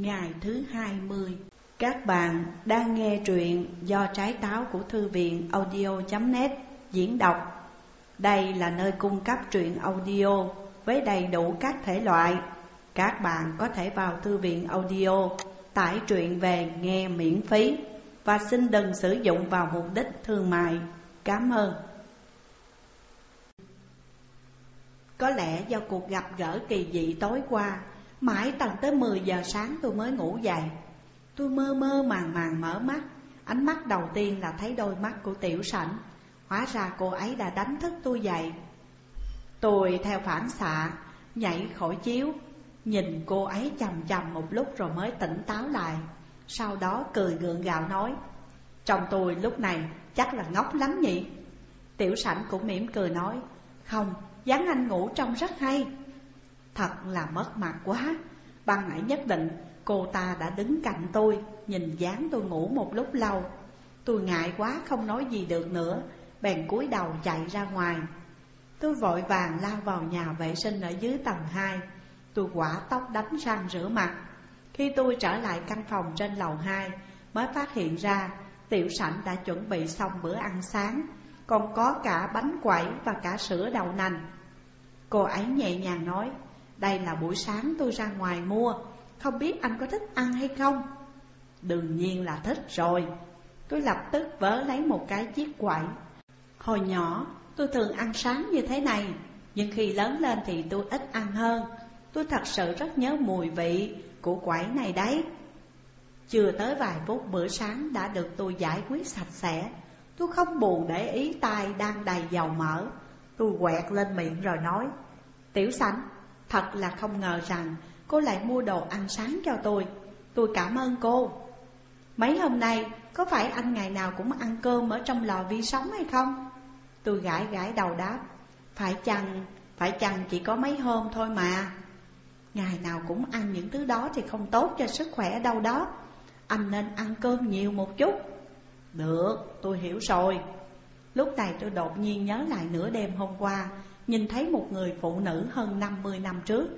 Ngày thứ 20 Các bạn đang nghe truyện do trái táo của thư viện audio.net diễn đọc. Đây là nơi cung cấp truyện audio với đầy đủ các thể loại. Các bạn có thể vào thư viện audio tải truyện về nghe miễn phí Và xin đừng sử dụng vào mục đích thương mại. Cảm ơn. Có lẽ do cuộc gặp gỡ kỳ dị tối qua Mãi tận tới 10 giờ sáng tôi mới ngủ dậy. Tôi mơ mơ màng màng mở mắt. Ánh mắt đầu tiên là thấy đôi mắt của tiểu sảnh. Hóa ra cô ấy đã đánh thức tôi dậy. Tôi theo phản xạ Nhảy khỏi chiếu. Nhìn cô ấy chầm chầm một lúc rồi mới tỉnh táo lại. Sau đó cười gượng gạo nói Trong tôi lúc này chắc là ngốc lắm nhỉ? Tiểu sảnh cũng mỉm cười nói Không, dáng anh ngủ trông rất hay. Thật là mất mặt quá. Ban nãy nhất định, cô ta đã đứng cạnh tôi, Nhìn dáng tôi ngủ một lúc lâu. Tôi ngại quá, không nói gì được nữa, Bèn cúi đầu chạy ra ngoài. Tôi vội vàng lao vào nhà vệ sinh ở dưới tầng 2 Tôi quả tóc đánh răng rửa mặt. Khi tôi trở lại căn phòng trên lầu 2 Mới phát hiện ra tiểu sảnh đã chuẩn bị xong bữa ăn sáng, Còn có cả bánh quẩy và cả sữa đậu nành. Cô ấy nhẹ nhàng nói đây là buổi sáng tôi ra ngoài mua. Không biết anh có thích ăn hay không? Đương nhiên là thích rồi. Tôi lập tức vớ lấy một cái chiếc quậy. Hồi nhỏ, tôi thường ăn sáng như thế này, Nhưng khi lớn lên thì tôi ít ăn hơn. Tôi thật sự rất nhớ mùi vị của quẩy này đấy. Chưa tới vài phút bữa sáng đã được tôi giải quyết sạch sẽ. Tôi không buồn để ý tay đang đầy dầu mỡ. Tôi quẹt lên miệng rồi nói, Tiểu sảnh Thật là không ngờ rằng cô lại mua đồ ăn sáng cho tôi. Tôi cảm ơn cô. Mấy hôm nay có phải anh ngày nào cũng ăn cơm ở trong lò vi sóng hay không? Tôi gãi gãi đầu đáp Phải chăng, phải chăng chỉ có mấy hôm thôi mà. Ngày nào cũng ăn những thứ đó thì không tốt cho sức khỏe đâu đó. Anh nên ăn cơm nhiều một chút. Được, tôi hiểu rồi. Lúc này tôi đột nhiên nhớ lại nửa đêm hôm qua Nhìn thấy một người phụ nữ hơn 50 năm trước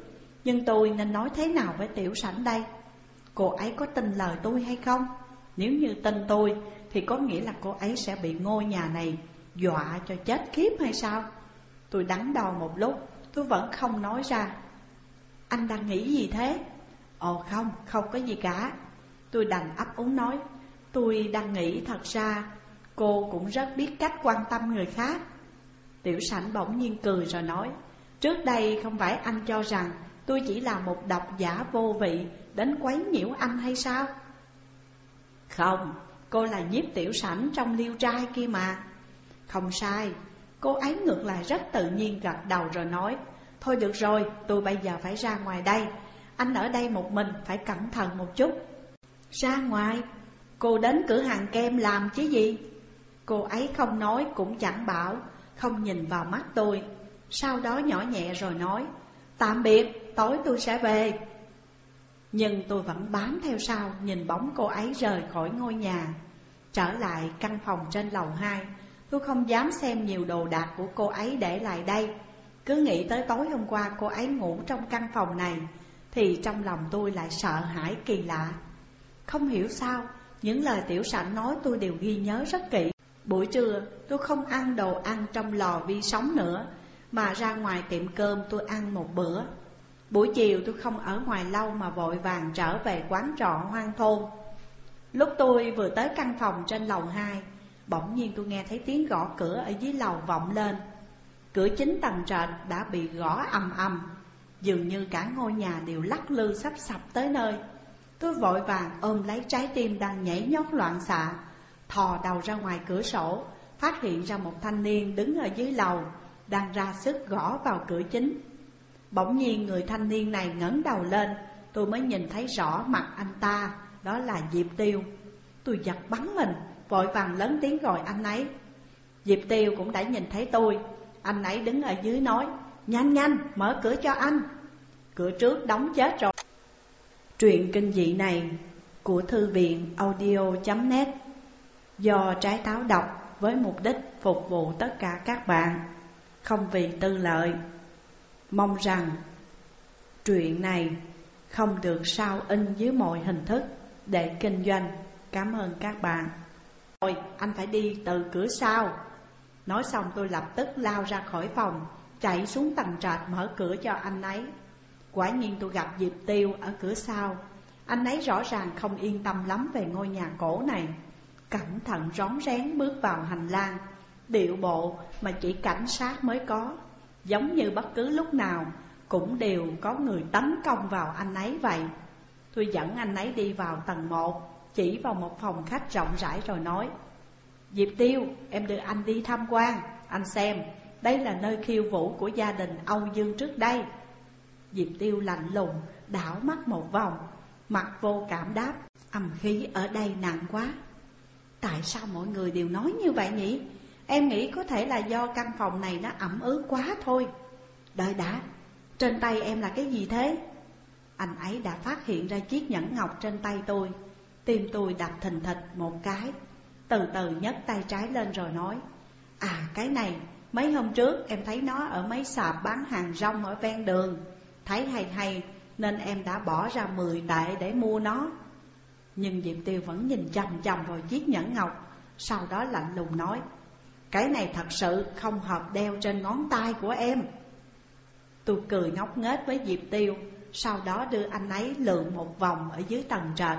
Nhưng tôi nên nói thế nào với tiểu sảnh đây? Cô ấy có tin lời tôi hay không? Nếu như tin tôi Thì có nghĩa là cô ấy sẽ bị ngôi nhà này Dọa cho chết khiếp hay sao? Tôi đắn đo một lúc Tôi vẫn không nói ra Anh đang nghĩ gì thế? Ồ không, không có gì cả Tôi đành ấp úng nói Tôi đang nghĩ thật ra Cô cũng rất biết cách quan tâm người khác Tiểu sảnh bỗng nhiên cười rồi nói Trước đây không phải anh cho rằng tôi chỉ là một độc giả vô vị Đến quấy nhiễu anh hay sao? Không, cô là nhiếp tiểu sảnh trong liêu trai kia mà. Không sai, cô ấy ngược lại rất tự nhiên gật đầu rồi nói Thôi được rồi, tôi bây giờ phải ra ngoài đây Anh ở đây một mình phải cẩn thận một chút. Ra ngoài, cô đến cửa hàng kem làm chứ gì? Cô ấy không nói cũng chẳng bảo không nhìn vào mắt tôi. Sau đó nhỏ nhẹ rồi nói Tạm biệt, tối tôi sẽ về. Nhưng tôi vẫn bám theo sau Nhìn bóng cô ấy rời khỏi ngôi nhà. Trở lại căn phòng trên lầu 2 Tôi không dám xem nhiều đồ đạc của cô ấy để lại đây. Cứ nghĩ tới tối hôm qua cô ấy ngủ trong căn phòng này Thì trong lòng tôi lại sợ hãi kỳ lạ. Không hiểu sao Những lời tiểu sảnh nói tôi đều ghi nhớ rất kỹ. Buổi trưa, tôi không ăn đồ ăn trong lò vi sóng nữa, Mà ra ngoài tiệm cơm tôi ăn một bữa. Buổi chiều tôi không ở ngoài lâu mà vội vàng trở về quán trọ hoang thôn. Lúc tôi vừa tới căn phòng trên lầu 2 Bỗng nhiên tôi nghe thấy tiếng gõ cửa ở dưới lầu vọng lên. Cửa chính tầng trệt đã bị gõ ầm ầm, Dường như cả ngôi nhà đều lắc lư sắp sập tới nơi. Tôi vội vàng ôm lấy trái tim đang nhảy nhót loạn xạ thò đầu ra ngoài cửa sổ, Phát hiện ra một thanh niên đứng ở dưới lầu, Đang ra sức gõ vào cửa chính. Bỗng nhiên người thanh niên này ngẩng đầu lên, Tôi mới nhìn thấy rõ mặt anh ta, Đó là Diệp Tiêu. Tôi giật bắn mình, Vội vàng lớn tiếng gọi anh ấy. Diệp Tiêu cũng đã nhìn thấy tôi. Anh ấy đứng ở dưới nói, Nhanh nhanh, mở cửa cho anh. Cửa trước đóng chết rồi. Truyện kinh dị này của thư viện audio.net do trái táo độc với mục đích phục vụ tất cả các bạn, không vì tư lợi. Mong rằng truyện này Không được sao in dưới mọi hình thức để kinh doanh. Cảm ơn các bạn. Rồi anh phải đi từ cửa sau. Nói xong tôi lập tức lao ra khỏi phòng Chạy xuống tầng trệt mở cửa cho anh ấy. Quả nhiên tôi gặp Diệp Tiêu ở cửa sau. Anh ấy rõ ràng không yên tâm lắm về ngôi nhà cổ này. Cẩn thận rón rén bước vào hành lang. Điệu bộ mà chỉ cảnh sát mới có Giống như bất cứ lúc nào cũng đều có người tấn công vào anh ấy vậy. Tôi dẫn anh ấy đi vào tầng 1 Chỉ vào một phòng khách rộng rãi rồi nói Diệp Tiêu, em đưa anh đi tham quan. Anh xem, đây là nơi khiêu vũ của gia đình Âu Dương trước đây. Diệp Tiêu lạnh lùng, đảo mắt một vòng Mặt vô cảm đáp Âm khí ở đây nặng quá. Tại sao mọi người đều nói như vậy nhỉ? Em nghĩ có thể là do căn phòng này nó ẩm ướt quá thôi. Đợi đã, trên tay em là cái gì thế? Anh ấy đã phát hiện ra chiếc nhẫn ngọc trên tay tôi. Tim tôi đập thình thịch một cái. Từ từ nhấc tay trái lên rồi nói À cái này mấy hôm trước em thấy nó ở mấy sạp bán hàng rong ở ven đường. Thấy hay hay nên em đã bỏ ra 10 tệ để mua nó. Nhưng Diệp Tiêu vẫn nhìn chầm chầm vào chiếc nhẫn ngọc, Sau đó lạnh lùng nói, Cái này thật sự không hợp đeo trên ngón tay của em. Tôi cười ngốc nghếch với Diệp Tiêu, Sau đó đưa anh ấy lượn một vòng ở dưới tầng trệt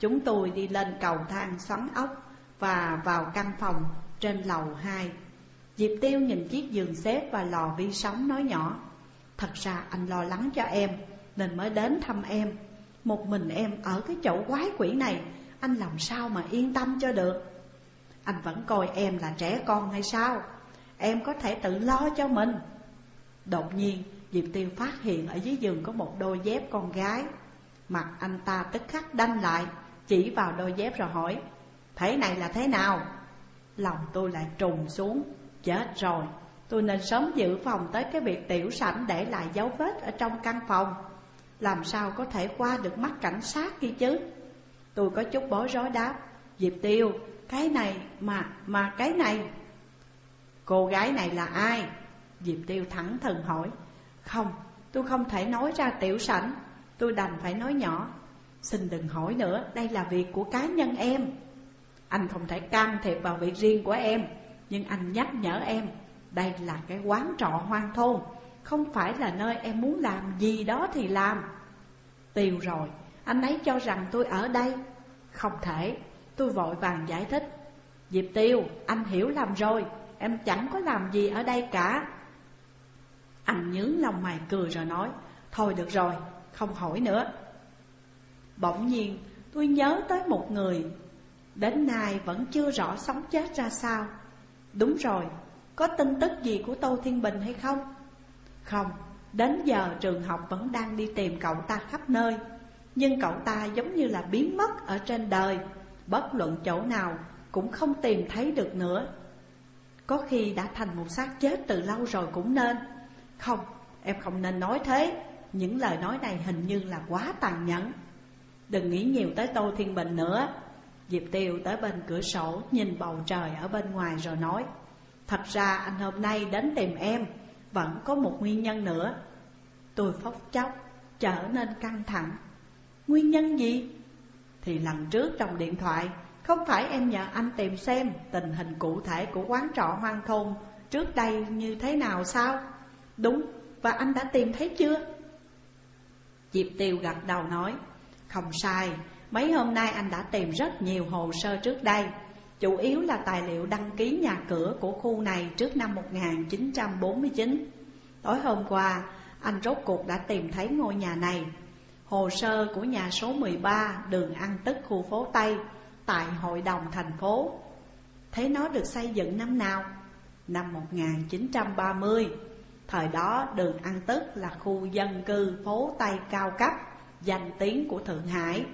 Chúng tôi đi lên cầu thang xoắn ốc Và vào căn phòng trên lầu 2 Diệp Tiêu nhìn chiếc giường xếp và lò vi sóng nói nhỏ, Thật ra anh lo lắng cho em, Nên mới đến thăm em. Một mình em ở cái chỗ quái quỷ này, Anh làm sao mà yên tâm cho được? Anh vẫn coi em là trẻ con hay sao? Em có thể tự lo cho mình. Đột nhiên, Diệp Tiêu phát hiện ở dưới giường có một đôi dép con gái. Mặt anh ta tức khắc đanh lại, Chỉ vào đôi dép rồi hỏi, Thế này là thế nào? Lòng tôi lại trùng xuống, Chết rồi, Tôi nên sớm dự phòng tới cái việc tiểu sảnh để lại dấu vết ở trong căn phòng. Làm sao có thể qua được mắt cảnh sát kia chứ? Tôi có chút bối rối đáp Diệp Tiêu, cái này mà, mà cái này. Cô gái này là ai? Diệp Tiêu thẳng thừng hỏi. Không, tôi không thể nói ra tiểu sảnh Tôi đành phải nói nhỏ. Xin đừng hỏi nữa, đây là việc của cá nhân em. Anh không thể can thiệp vào việc riêng của em Nhưng anh nhắc nhở em Đây là cái quán trọ hoang thôn. Không phải là nơi em muốn làm gì đó thì làm. Tiêu rồi, anh ấy cho rằng tôi ở đây. Không thể, tôi vội vàng giải thích. Diệp Tiêu, anh hiểu lầm rồi Em chẳng có làm gì ở đây cả. Anh nhướng lòng mày cười rồi nói Thôi được rồi, không hỏi nữa. Bỗng nhiên tôi nhớ tới một người. Đến nay vẫn chưa rõ sống chết ra sao. Đúng rồi, có tin tức gì của Tô Thiên Bình hay không? Không, đến giờ trường học vẫn đang đi tìm cậu ta khắp nơi. Nhưng cậu ta giống như là biến mất ở trên đời. Bất luận chỗ nào cũng không tìm thấy được nữa. Có khi đã thành một xác chết từ lâu rồi cũng nên. Không, em không nên nói thế. Những lời nói này hình như là quá tàn nhẫn. Đừng nghĩ nhiều tới Tô Thiên Bình nữa. Diệp Tiêu tới bên cửa sổ Nhìn bầu trời ở bên ngoài rồi nói Thật ra anh hôm nay đến tìm em. Vẫn có một nguyên nhân nữa Tôi phốc chốc Trở nên căng thẳng Nguyên nhân gì? Thì lần trước trong điện thoại Không phải em nhờ anh tìm xem Tình hình cụ thể của quán trọ hoang thôn Trước đây như thế nào sao? Đúng, và anh đã tìm thấy chưa? Diệp Tiêu gật đầu nói Không sai, mấy hôm nay anh đã tìm rất nhiều hồ sơ trước đây Chủ yếu là tài liệu đăng ký nhà cửa của khu này trước năm 1949 Tối hôm qua, anh rốt cuộc đã tìm thấy ngôi nhà này. Hồ sơ của nhà số 13 đường Ăn Tức khu phố Tây Tại hội đồng thành phố. Thấy nó được xây dựng năm nào? Năm 1930 Thời đó đường An Tức là khu dân cư phố Tây cao cấp Danh tiếng của Thượng Hải.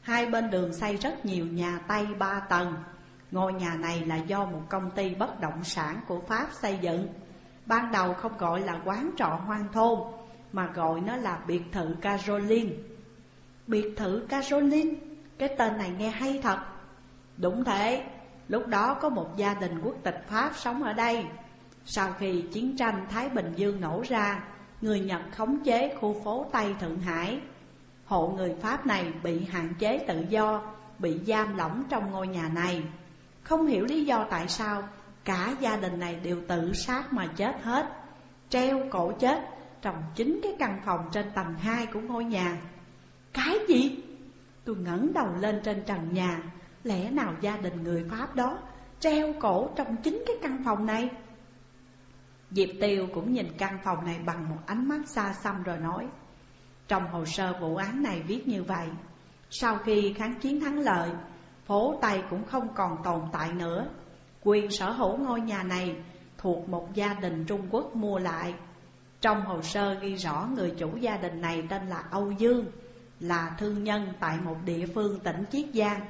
Hai bên đường xây rất nhiều nhà Tây ba tầng. Ngôi nhà này là do một công ty bất động sản của Pháp xây dựng. Ban đầu không gọi là quán trọ hoang thôn, Mà gọi nó là biệt thự Caroline. Biệt thự Caroline? Cái tên này nghe hay thật. Đúng thế, Lúc đó có một gia đình quốc tịch Pháp sống ở đây. Sau khi chiến tranh Thái Bình Dương nổ ra, Người Nhật khống chế khu phố Tây Thượng Hải. Hộ người Pháp này bị hạn chế tự do, Bị giam lỏng trong ngôi nhà này. Không hiểu lý do tại sao Cả gia đình này đều tự sát mà chết hết, Treo cổ chết trong chính cái căn phòng trên tầng 2 của ngôi nhà Cái gì? Tôi ngẩng đầu lên trên trần nhà, Lẽ nào gia đình người Pháp đó Treo cổ trong chính cái căn phòng này Diệp Tiêu cũng nhìn căn phòng này bằng một ánh mắt xa xăm rồi nói, Trong hồ sơ vụ án này viết như vậy, Sau khi kháng chiến thắng lợi Phố Tây cũng không còn tồn tại nữa. Quyền sở hữu ngôi nhà này thuộc một gia đình Trung Quốc mua lại. Trong hồ sơ ghi rõ người chủ gia đình này tên là Âu Dương Là thương nhân tại một địa phương tỉnh Chiết Giang.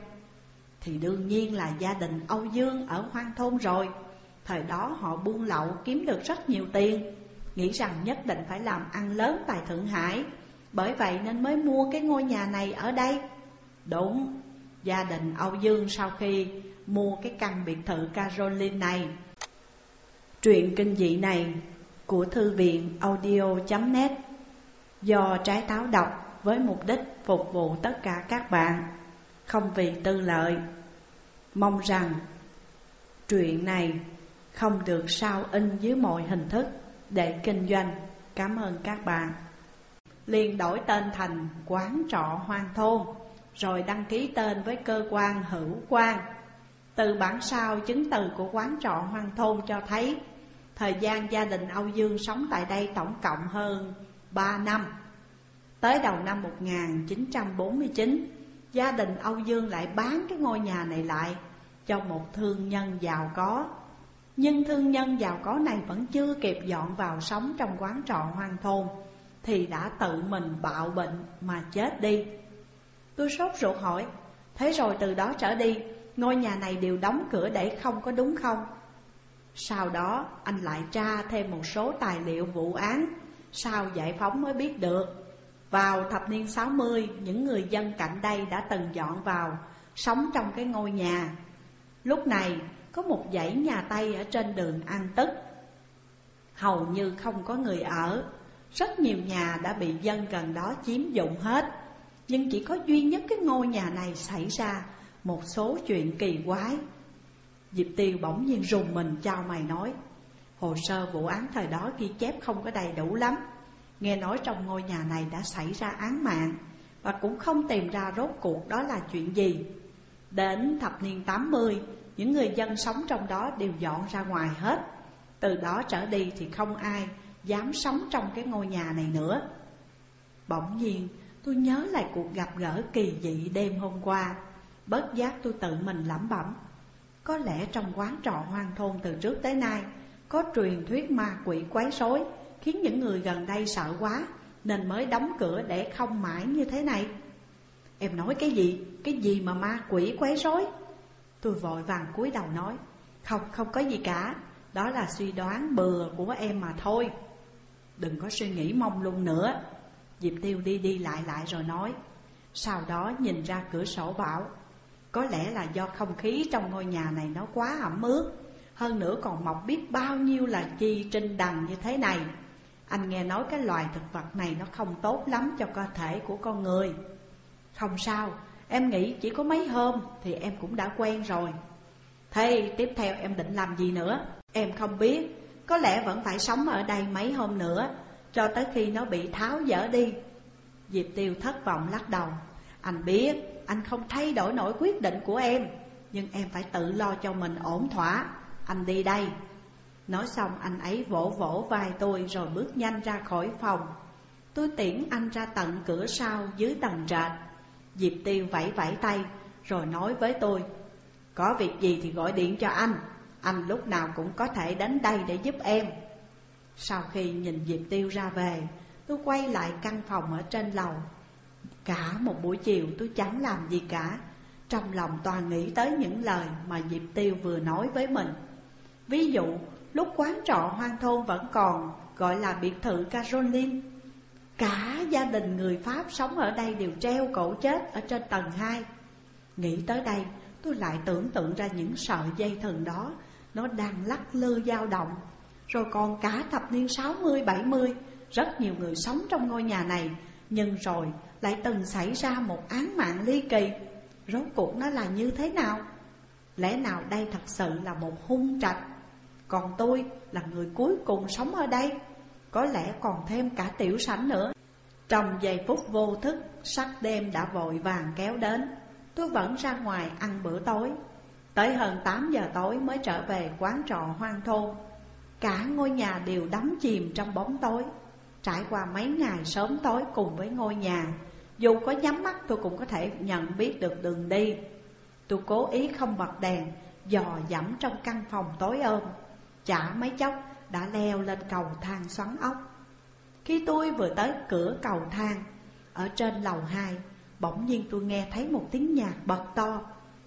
Thì đương nhiên là gia đình Âu Dương ở hoang thôn rồi. Thời đó họ buôn lậu kiếm được rất nhiều tiền Nghĩ rằng nhất định phải làm ăn lớn tại Thượng Hải. Bởi vậy nên mới mua cái ngôi nhà này ở đây. Đúng, gia đình Âu Dương sau khi mua cái căn biệt thự Caroline này Truyện kinh dị này của thư viện audio.net Do trái táo đọc với mục đích phục vụ tất cả các bạn Không vì tư lợi Mong rằng truyện này không được sao in dưới mọi hình thức để kinh doanh. Cảm ơn các bạn. Liên đổi tên thành quán trọ hoang thôn, rồi đăng ký tên với cơ quan hữu quan. Từ bản sao chứng từ của quán trọ hoang thôn cho thấy, Thời gian gia đình Âu Dương sống tại đây tổng cộng hơn 3 năm. Tới đầu năm 1949 Gia đình Âu Dương lại bán cái ngôi nhà này lại Cho một thương nhân giàu có. Nhưng thương nhân giàu có này vẫn chưa kịp dọn vào sống trong quán trọ hoang thôn, Thì đã tự mình bạo bệnh mà chết đi. Tôi sốt ruột hỏi, Thế rồi từ đó trở đi, Ngôi nhà này đều đóng cửa để không có đúng không? Sau đó, anh lại tra thêm một số tài liệu vụ án, Sau giải phóng mới biết được. Vào thập niên 60 Những người dân cạnh đây đã từng dọn vào, Sống trong cái ngôi nhà. Lúc này, có một dãy nhà Tây ở trên đường An Tức. Hầu như không có người ở, Rất nhiều nhà đã bị dân gần đó chiếm dụng hết. Nhưng chỉ có duy nhất cái ngôi nhà này xảy ra một số chuyện kỳ quái. Diệp Tiêu bỗng nhiên rùng mình chào mày nói, Hồ sơ vụ án thời đó ghi chép không có đầy đủ lắm. Nghe nói trong ngôi nhà này đã xảy ra án mạng Và cũng không tìm ra rốt cuộc đó là chuyện gì. Đến thập niên 80 những người dân sống trong đó đều dọn ra ngoài hết. Từ đó trở đi thì không ai dám sống trong cái ngôi nhà này nữa. Bỗng nhiên tôi nhớ lại cuộc gặp gỡ kỳ dị đêm hôm qua. Bất giác tôi tự mình lẩm bẩm. Có lẽ trong quán trọ hoang thôn từ trước tới nay Có truyền thuyết ma quỷ quấy rối Khiến những người gần đây sợ quá Nên mới đóng cửa để không mãi như thế này. Em nói cái gì? Cái gì mà ma quỷ quấy rối? Tôi vội vàng cúi đầu nói Không, không có gì cả. Đó là suy đoán bừa của em mà thôi. Đừng có suy nghĩ mong lung nữa. Diệp Tiêu đi đi lại lại rồi nói. Sau đó nhìn ra cửa sổ bảo Có lẽ là do không khí trong ngôi nhà này nó quá ẩm ướt. Hơn nữa còn mọc biết bao nhiêu là chi trinh đằng như thế này. Anh nghe nói cái loài thực vật này nó không tốt lắm cho cơ thể của con người. Không sao, Em nghĩ chỉ có mấy hôm thì em cũng đã quen rồi. Thế tiếp theo em định làm gì nữa? Em không biết Có lẽ vẫn phải sống ở đây mấy hôm nữa. Cho tới khi nó bị tháo dỡ đi. Diệp Tiêu thất vọng lắc đầu. Anh biết, anh không thay đổi nổi quyết định của em, Nhưng em phải tự lo cho mình ổn thỏa. Anh đi đây. Nói xong, anh ấy vỗ vỗ vai tôi rồi bước nhanh ra khỏi phòng. Tôi tiễn anh ra tận cửa sau dưới tầng trệt. Diệp Tiêu vẫy vẫy tay, rồi nói với tôi, Có việc gì thì gọi điện cho anh. Anh lúc nào cũng có thể đến đây để giúp em. Sau khi nhìn Diệp Tiêu ra về, Tôi quay lại căn phòng ở trên lầu. Cả một buổi chiều tôi chẳng làm gì cả. Trong lòng toàn nghĩ tới những lời mà Diệp Tiêu vừa nói với mình. Ví dụ, lúc quán trọ hoang thôn vẫn còn, gọi là biệt thự Caroline. Cả gia đình người Pháp sống ở đây đều treo cổ chết ở trên tầng 2 Nghĩ tới đây, tôi lại tưởng tượng ra những sợi dây thừng đó. Nó đang lắc lư dao động. Rồi còn cả thập niên 60-70 Rất nhiều người sống trong ngôi nhà này. Nhưng rồi lại từng xảy ra một án mạng ly kỳ. Rốt cuộc nó là như thế nào? Lẽ nào đây thật sự là một hung trạch? Còn tôi là người cuối cùng sống ở đây. Có lẽ còn thêm cả tiểu sảnh nữa. Trong giây phút vô thức, Sắc đêm đã vội vàng kéo đến. Tôi vẫn ra ngoài ăn bữa tối. Tới hơn 8 giờ tối mới trở về quán trọ hoang thôn. Cả ngôi nhà đều đắm chìm trong bóng tối. Trải qua mấy ngày sớm tối cùng với ngôi nhà, Dù có nhắm mắt tôi cũng có thể nhận biết được đường đi. Tôi cố ý không bật đèn, Dò dẫm trong căn phòng tối ôm. Chả mấy chốc đã leo lên cầu thang xoắn ốc. Khi tôi vừa tới cửa cầu thang, Ở trên lầu 2 Bỗng nhiên tôi nghe thấy một tiếng nhạc bật to,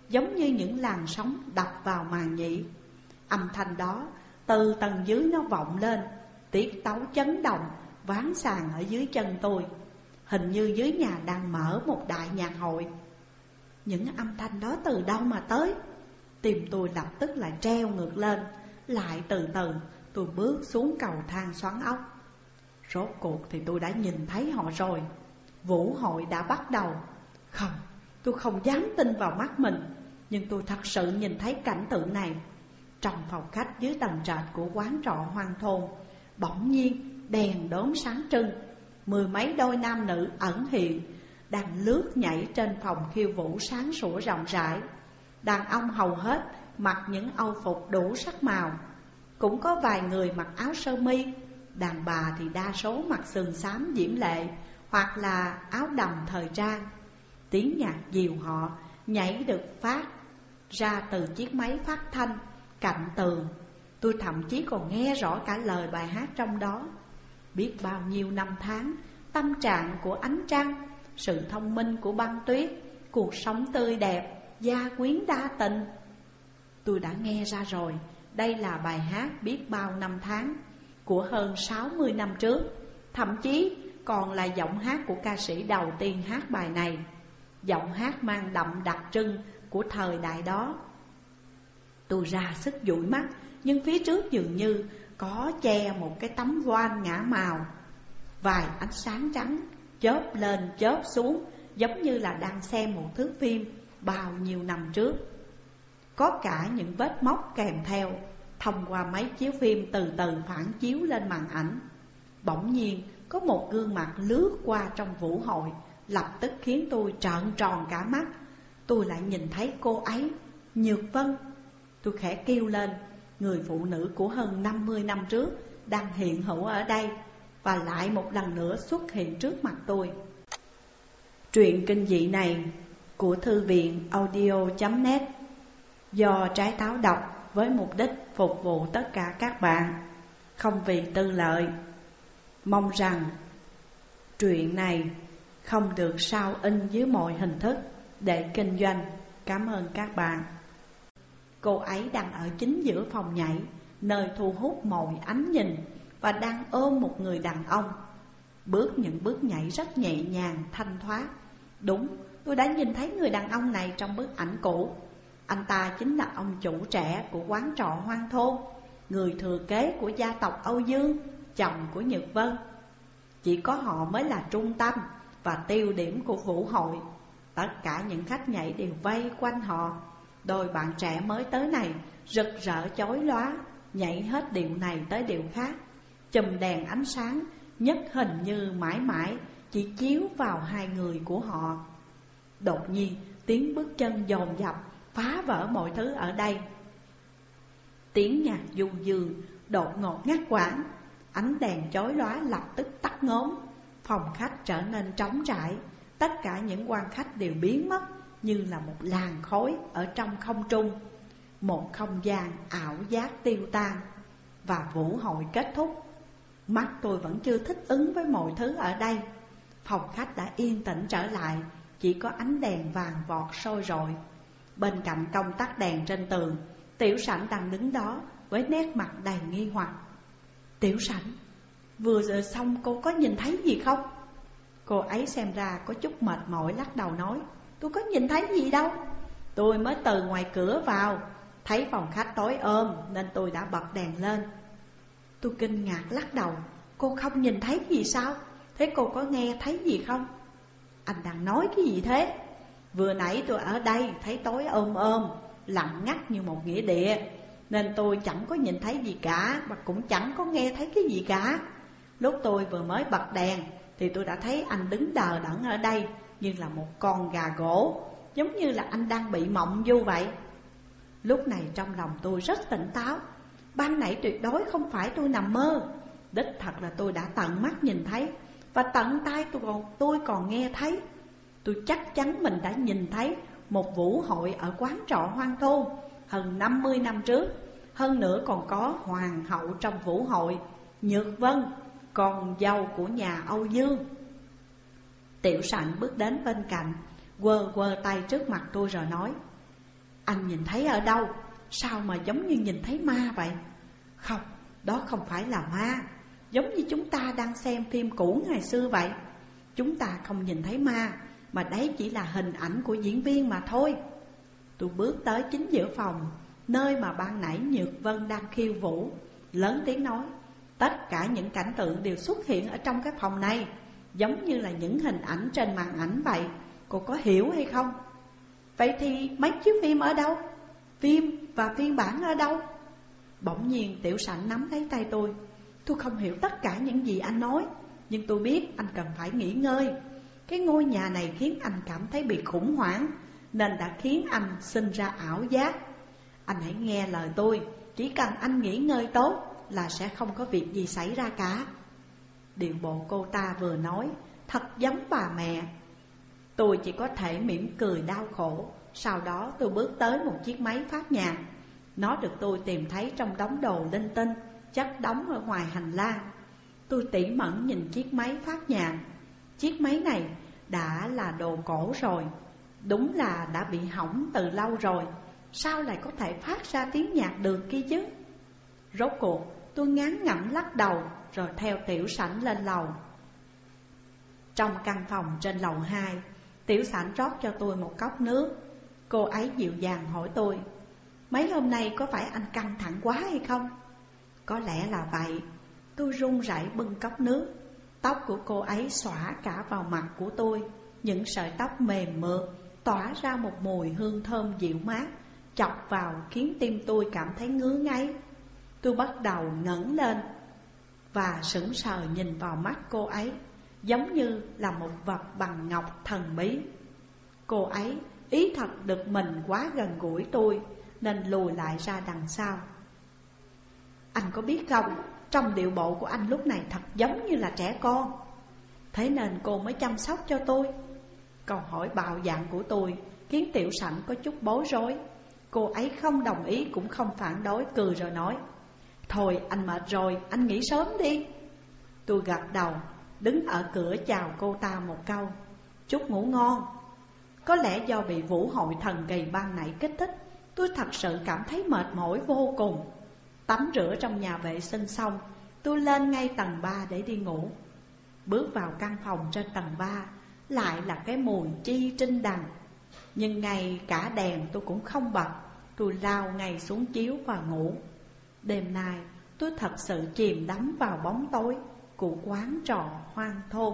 Giống như những làn sóng đập vào màn nhĩ. Âm thanh đó từ tầng dưới nó vọng lên Tiết tấu chấn động Ván sàn ở dưới chân tôi Hình như dưới nhà đang mở một đại nhạc hội. Những âm thanh đó từ đâu mà tới? Tìm tôi lập tức lại treo ngược lên Lại từ từ tôi bước xuống cầu thang xoắn ốc. Rốt cuộc thì tôi đã nhìn thấy họ rồi. Vũ hội đã bắt đầu. Không, tôi không dám tin vào mắt mình Nhưng tôi thật sự nhìn thấy cảnh tượng này. Trong phòng khách dưới tầng trệt của quán trọ hoang thôn, Bỗng nhiên đèn đốm sáng trưng, Mười mấy đôi nam nữ ẩn hiện Đang lướt nhảy trên phòng khiêu vũ sáng sủa rộng rãi. Đàn ông hầu hết mặc những âu phục đủ sắc màu, Cũng có vài người mặc áo sơ mi, Đàn bà thì đa số mặc sườn xám diễm lệ Hoặc là áo đầm thời trang. Tiếng nhạc dìu họ nhảy được phát ra từ chiếc máy phát thanh cạnh tường, Tôi thậm chí còn nghe rõ cả lời bài hát trong đó. Biết bao nhiêu năm tháng, Tâm trạng của ánh trăng, Sự thông minh của băng tuyết, Cuộc sống tươi đẹp, Gia quyến đa tình. Tôi đã nghe ra rồi, Đây là bài hát biết bao năm tháng, Của hơn 60 năm trước, Thậm chí còn là giọng hát của ca sĩ đầu tiên hát bài này. Giọng hát mang đậm đặc trưng của thời đại đó. Tôi ra sức dụi mắt, Nhưng phía trước dường như có che một cái tấm voan ngã màu. Vài ánh sáng trắng chớp lên, chớp xuống, Giống như là đang xem một thước phim bao nhiêu năm trước. Có cả những vết móc kèm theo, Thông qua máy chiếu phim từ từ phản chiếu lên màn ảnh. Bỗng nhiên, có một gương mặt lướt qua trong vũ hội, Lập tức khiến tôi trợn tròn cả mắt. Tôi lại nhìn thấy cô ấy, Nhược Vân. Tôi khẽ kêu lên, Người phụ nữ của hơn 50 năm trước Đang hiện hữu ở đây Và lại một lần nữa xuất hiện trước mặt tôi. Truyện kinh dị này của thư viện audio.net Do trái táo đọc với mục đích phục vụ tất cả các bạn. Không vì tư lợi, Mong rằng truyện này không được sao in dưới mọi hình thức để kinh doanh. Cảm ơn các bạn. Cô ấy đang ở chính giữa phòng nhảy Nơi thu hút mọi ánh nhìn Và đang ôm một người đàn ông. Bước những bước nhảy rất nhẹ nhàng, thanh thoát. Đúng, tôi đã nhìn thấy người đàn ông này trong bức ảnh cũ. Anh ta chính là ông chủ trẻ của quán trọ hoang thôn Người thừa kế của gia tộc Âu Dương Chồng của Nhật Vân. Chỉ có họ mới là trung tâm và tiêu điểm của vũ hội. Tất cả những khách nhảy đều vây quanh họ. Đôi bạn trẻ mới tới này, rực rỡ chói lóa, Nhảy hết điệu này tới điệu khác. Chùm đèn ánh sáng, nhất hình như mãi mãi, Chỉ chiếu vào hai người của họ. Đột nhiên, tiếng bước chân dồn dập, Phá vỡ mọi thứ ở đây. Tiếng nhạc du dương, đột ngột ngắt quãng. Ánh đèn chói lóa lập tức tắt ngốm Phòng khách trở nên trống trải, Tất cả những quan khách đều biến mất. Như là một làn khói ở trong không trung, Một không gian ảo giác tiêu tan Và vũ hội kết thúc. Mắt tôi vẫn chưa thích ứng với mọi thứ ở đây. Phòng khách đã yên tĩnh trở lại, Chỉ có ánh đèn vàng vọt sôi rọi. Bên cạnh công tắc đèn trên tường, Tiểu sảnh đang đứng đó với nét mặt đầy nghi hoặc. Tiểu sảnh, Vừa giờ xong cô có nhìn thấy gì không? Cô ấy xem ra có chút mệt mỏi lắc đầu nói. Tôi có nhìn thấy gì đâu Tôi mới từ ngoài cửa vào, Thấy phòng khách tối ôm nên tôi đã bật đèn lên Tôi kinh ngạc lắc đầu, Cô không nhìn thấy gì sao? Thế cô có nghe thấy gì không? Anh đang nói cái gì thế? Vừa nãy tôi ở đây thấy tối ôm ôm, Lặng ngắt như một nghĩa địa, Nên tôi chẳng có nhìn thấy gì cả mà cũng chẳng có nghe thấy cái gì cả Lúc tôi vừa mới bật đèn Thì tôi đã thấy anh đứng đờ đẫn ở đây như là một con gà gỗ Giống như là anh đang bị mộng du vậy. Lúc này trong lòng tôi rất tỉnh táo. Ban nãy tuyệt đối không phải tôi nằm mơ. Đích thật là tôi đã tận mắt nhìn thấy Và tận tay tôi còn, tôi còn nghe thấy. Tôi chắc chắn mình đã nhìn thấy một vũ hội ở quán trọ hoang thôn Hơn 50 năm trước. Hơn nữa còn có hoàng hậu trong vũ hội Nhược Vân, con dâu của nhà Âu Dương. Tiểu sảnh bước đến bên cạnh Quơ quơ tay trước mặt tôi rồi nói Anh nhìn thấy ở đâu? Sao mà giống như nhìn thấy ma vậy? Không, đó không phải là ma Giống như chúng ta đang xem phim cũ ngày xưa vậy Chúng ta không nhìn thấy ma Mà đấy chỉ là hình ảnh của diễn viên mà thôi Tôi bước tới chính giữa phòng Nơi mà ban nãy Nhược Vân đang khiêu vũ Lớn tiếng nói Tất cả những cảnh tượng đều xuất hiện ở trong cái phòng này Giống như là những hình ảnh trên màn ảnh vậy Cô có hiểu hay không? Vậy thì mấy chiếc phim ở đâu? Phim và phiên bản ở đâu? Bỗng nhiên tiểu sảnh nắm lấy tay tôi Tôi không hiểu tất cả những gì anh nói, Nhưng tôi biết anh cần phải nghỉ ngơi Cái ngôi nhà này khiến anh cảm thấy bị khủng hoảng, Nên đã khiến anh sinh ra ảo giác Anh hãy nghe lời tôi, Chỉ cần anh nghỉ ngơi tốt Là sẽ không có việc gì xảy ra cả Điều bộ cô ta vừa nói, Thật giống bà mẹ. Tôi chỉ có thể mỉm cười đau khổ. Sau đó tôi bước tới một chiếc máy phát nhạc. Nó được tôi tìm thấy trong đống đồ linh tinh, Chất đóng ở ngoài hành lang. Tôi tỉ mẩn nhìn chiếc máy phát nhạc. Chiếc máy này đã là đồ cổ rồi. Đúng là đã bị hỏng từ lâu rồi. Sao lại có thể phát ra tiếng nhạc được kia chứ? Rốt cuộc, tôi ngán ngẩm lắc đầu. Rồi theo tiểu sảnh lên lầu. Trong căn phòng trên lầu 2 Tiểu sảnh rót cho tôi một cốc nước. Cô ấy dịu dàng hỏi tôi, Mấy hôm nay có phải anh căng thẳng quá hay không? Có lẽ là vậy. Tôi run rẩy bưng cốc nước. Tóc của cô ấy xõa cả vào mặt của tôi. Những sợi tóc mềm mượt Tỏa ra một mùi hương thơm dịu mát, Chọc vào khiến tim tôi cảm thấy ngứa ngáy. Tôi bắt đầu ngẩng lên và sững sờ nhìn vào mắt cô ấy, Giống như là một vật bằng ngọc thần bí. Cô ấy ý thật được mình quá gần gũi tôi, Nên lùi lại ra đằng sau. Anh có biết không, Trong điệu bộ của anh lúc này thật giống như là trẻ con. Thế nên cô mới chăm sóc cho tôi. Câu hỏi bạo dạng của tôi Khiến tiểu sảnh có chút bối rối. Cô ấy không đồng ý cũng không phản đối, Cười rồi nói. Thôi anh mệt rồi, anh nghỉ sớm đi. Tôi gật đầu, Đứng ở cửa chào cô ta một câu. Chúc ngủ ngon. Có lẽ do bị vũ hội thần kỳ ban nãy kích thích, Tôi thật sự cảm thấy mệt mỏi vô cùng. Tắm rửa trong nhà vệ sinh xong, Tôi lên ngay tầng 3 để đi ngủ. Bước vào căn phòng trên tầng 3 Lại là cái mùi chi trinh đằng. Nhưng ngay cả đèn tôi cũng không bật, Tôi lao ngay xuống chiếu và ngủ. Đêm nay, tôi thật sự chìm đắm vào bóng tối của quán trọ hoang thôn.